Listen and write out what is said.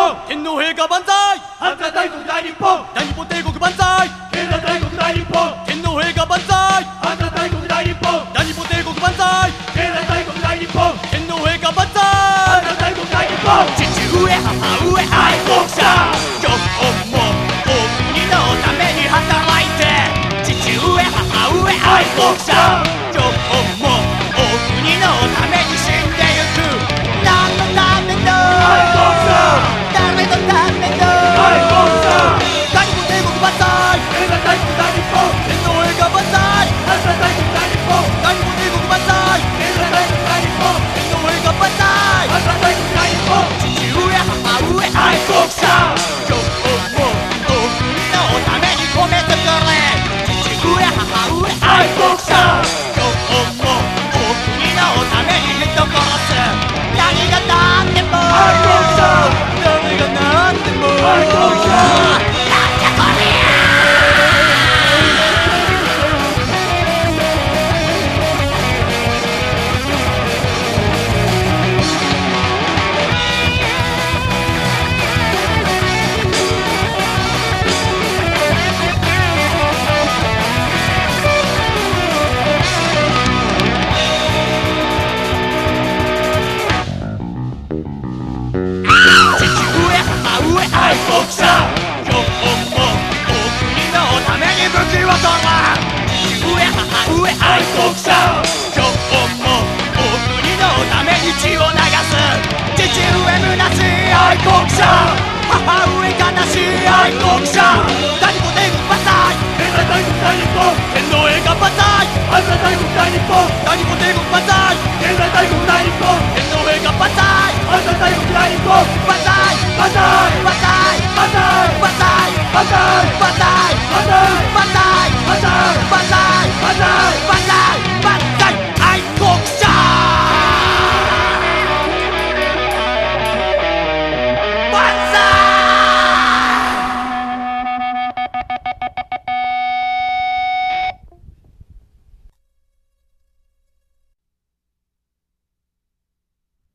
本。天皇陛下万歳。アン大国大日本。大日本帝国万歳。ケ大国大日本。天皇陛下万歳。アン大国大日本。大日本帝国万歳。ケ大国大日本。天皇陛下万歳。アン大国大日本。父上母上共不在，警队低共低共，警到去不在，安上低共低共，不在，不在，不在，不在，不在，不在，不在，不在，不在。